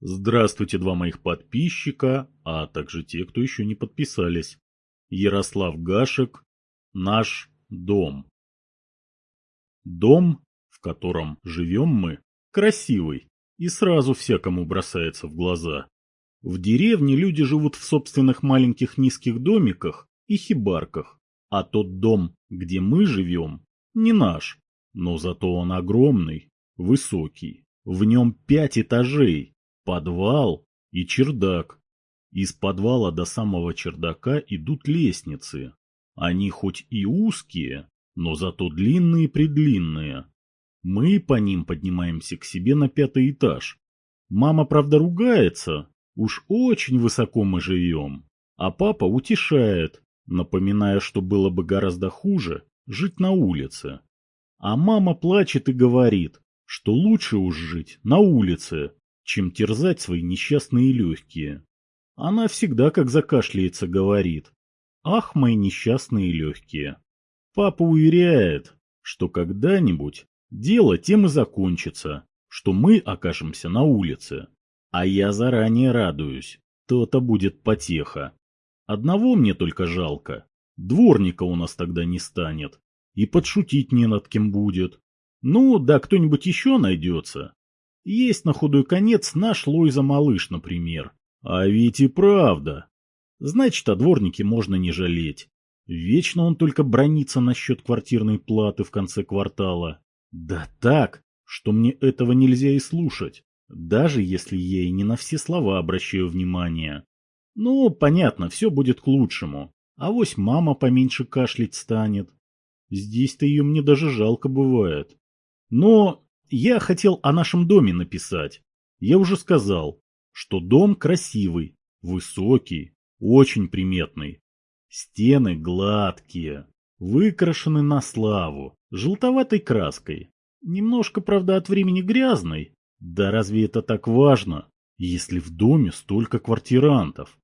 Здравствуйте, два моих подписчика, а также те, кто еще не подписались. Ярослав Гашек, наш дом. Дом, в котором живем мы, красивый и сразу всякому бросается в глаза. В деревне люди живут в собственных маленьких низких домиках и хибарках, а тот дом, где мы живем, не наш, но зато он огромный, высокий. В нем пять этажей, подвал и чердак. Из подвала до самого чердака идут лестницы. Они хоть и узкие, но зато длинные-предлинные. Мы по ним поднимаемся к себе на пятый этаж. Мама, правда, ругается, уж очень высоко мы живем. А папа утешает, напоминая, что было бы гораздо хуже жить на улице. А мама плачет и говорит, что лучше уж жить на улице, чем терзать свои несчастные легкие. Она всегда, как закашляется, говорит, «Ах, мои несчастные легкие!» Папа уверяет, что когда-нибудь дело тем и закончится, что мы окажемся на улице. А я заранее радуюсь, то-то будет потеха. Одного мне только жалко, дворника у нас тогда не станет, и подшутить не над кем будет. Ну, да кто-нибудь еще найдется, есть на худой конец наш Лойза-малыш, например. А ведь и правда. Значит, о дворнике можно не жалеть. Вечно он только бронится насчет квартирной платы в конце квартала. Да так, что мне этого нельзя и слушать, даже если я и не на все слова обращаю внимание. Ну, понятно, все будет к лучшему. А вось мама поменьше кашлять станет. Здесь-то ее мне даже жалко бывает. Но я хотел о нашем доме написать. Я уже сказал, что дом красивый, высокий, очень приметный. Стены гладкие, выкрашены на славу, желтоватой краской. Немножко, правда, от времени грязной. Да разве это так важно, если в доме столько квартирантов?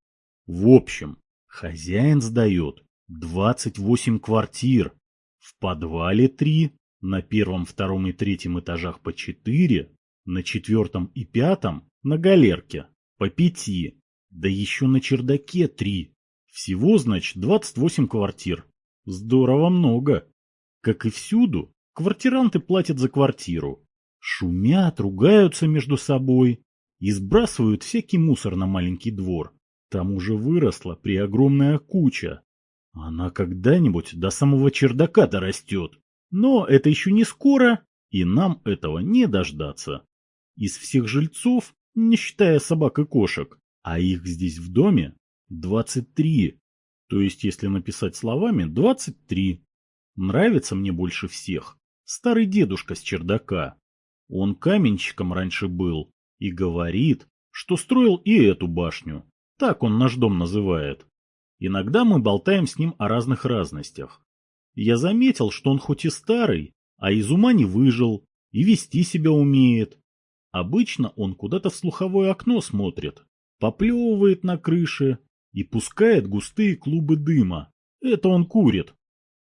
В общем, хозяин сдает 28 квартир, в подвале три, на первом, втором и третьем этажах по четыре, на четвертом и пятом на галерке по пяти, да еще на чердаке три. Всего, значит, 28 квартир. Здорово много. Как и всюду, квартиранты платят за квартиру. Шумят, ругаются между собой и сбрасывают всякий мусор на маленький двор. Там уже выросла преогромная куча. Она когда-нибудь до самого чердака дорастет. Но это еще не скоро, и нам этого не дождаться. Из всех жильцов, не считая собак и кошек, а их здесь в доме 23. То есть, если написать словами, 23. Нравится мне больше всех старый дедушка с чердака. Он каменщиком раньше был и говорит, что строил и эту башню. Так он наш дом называет. Иногда мы болтаем с ним о разных разностях. Я заметил, что он хоть и старый, а из ума не выжил и вести себя умеет. Обычно он куда-то в слуховое окно смотрит, поплевывает на крыше и пускает густые клубы дыма. Это он курит.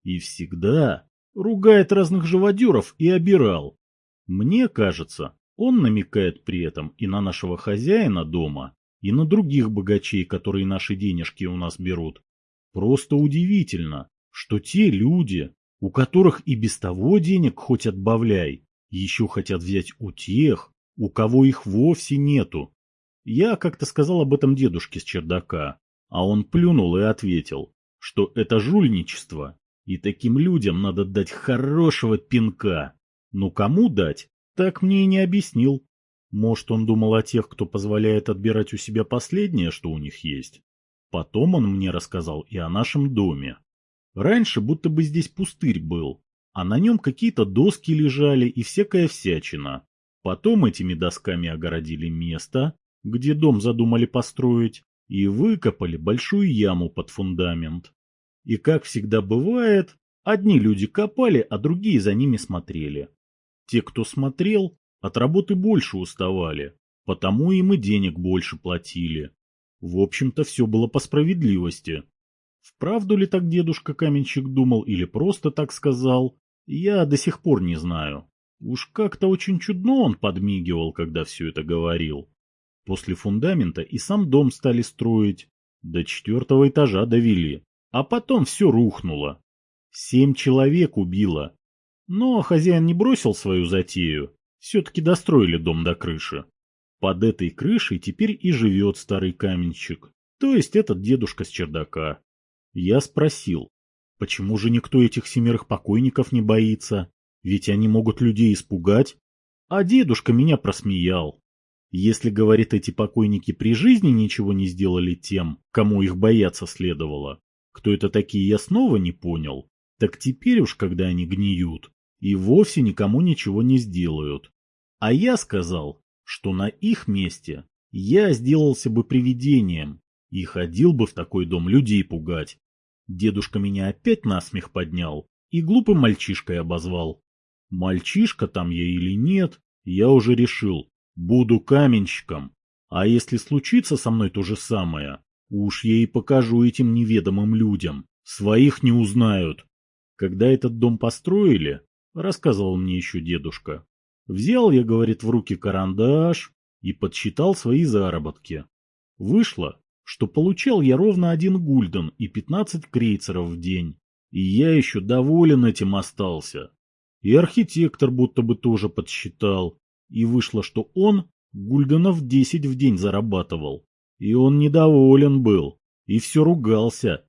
И всегда ругает разных живодеров и обирал. Мне кажется, он намекает при этом и на нашего хозяина дома, и на других богачей, которые наши денежки у нас берут. Просто удивительно, что те люди, у которых и без того денег хоть отбавляй, еще хотят взять у тех, у кого их вовсе нету. Я как-то сказал об этом дедушке с чердака, а он плюнул и ответил, что это жульничество, и таким людям надо дать хорошего пинка. Ну кому дать, так мне и не объяснил. Может, он думал о тех, кто позволяет отбирать у себя последнее, что у них есть. Потом он мне рассказал и о нашем доме. Раньше будто бы здесь пустырь был, а на нем какие-то доски лежали и всякая всячина. Потом этими досками огородили место, где дом задумали построить, и выкопали большую яму под фундамент. И как всегда бывает, одни люди копали, а другие за ними смотрели. Те, кто смотрел, от работы больше уставали, потому им и денег больше платили. В общем-то, все было по справедливости. Вправду ли так дедушка Каменщик думал или просто так сказал, я до сих пор не знаю. Уж как-то очень чудно он подмигивал, когда все это говорил. После фундамента и сам дом стали строить. До четвертого этажа довели. А потом все рухнуло. Семь человек убило. Но хозяин не бросил свою затею. Все-таки достроили дом до крыши. Под этой крышей теперь и живет старый каменщик. То есть этот дедушка с чердака. Я спросил, почему же никто этих семерых покойников не боится? Ведь они могут людей испугать. А дедушка меня просмеял. Если, говорит, эти покойники при жизни ничего не сделали тем, кому их бояться следовало, кто это такие, я снова не понял. Так теперь уж, когда они гниют, и вовсе никому ничего не сделают. А я сказал, что на их месте я сделался бы привидением и ходил бы в такой дом людей пугать. Дедушка меня опять насмех поднял и глупым мальчишкой обозвал. Мальчишка там я или нет, я уже решил, буду каменщиком. А если случится со мной то же самое, уж я и покажу этим неведомым людям, своих не узнают. Когда этот дом построили, рассказывал мне еще дедушка, взял я, говорит, в руки карандаш и подсчитал свои заработки. Вышло, что получал я ровно один гульден и пятнадцать крейцеров в день, и я еще доволен этим остался. И архитектор будто бы тоже подсчитал, и вышло, что он гульденов десять в день зарабатывал. И он недоволен был, и все ругался.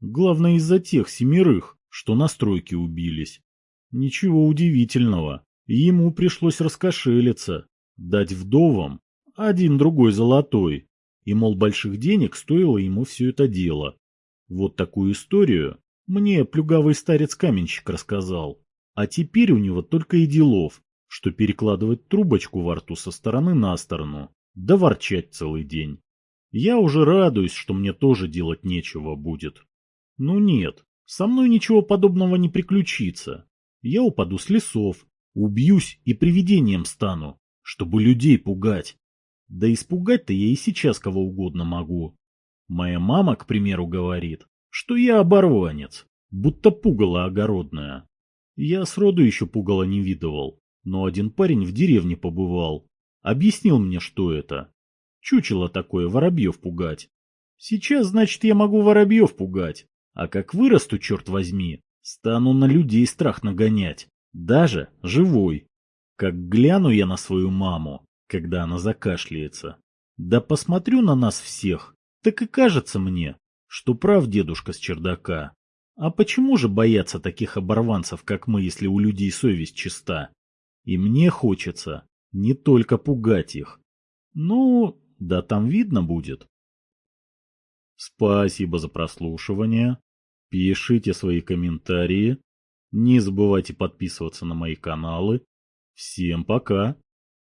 Главное из-за тех семерых, что на стройке убились. Ничего удивительного, ему пришлось раскошелиться, дать вдовам один-другой золотой, и, мол, больших денег стоило ему все это дело. Вот такую историю мне плюгавый старец-каменщик рассказал. А теперь у него только и делов, что перекладывать трубочку во рту со стороны на сторону, да ворчать целый день. Я уже радуюсь, что мне тоже делать нечего будет. Ну нет, со мной ничего подобного не приключится. Я упаду с лесов, убьюсь и привидением стану, чтобы людей пугать. Да испугать-то я и сейчас кого угодно могу. Моя мама, к примеру, говорит, что я оборванец, будто пугало огородное. Я сроду еще пугало не видывал, но один парень в деревне побывал. Объяснил мне, что это. Чучело такое, воробьев пугать. Сейчас, значит, я могу воробьев пугать. А как вырасту, черт возьми, стану на людей страх нагонять. Даже живой. Как гляну я на свою маму, когда она закашляется. Да посмотрю на нас всех, так и кажется мне, что прав дедушка с чердака. А почему же бояться таких оборванцев, как мы, если у людей совесть чиста? И мне хочется не только пугать их. Ну, да там видно будет. Спасибо за прослушивание. Пишите свои комментарии. Не забывайте подписываться на мои каналы. Всем пока.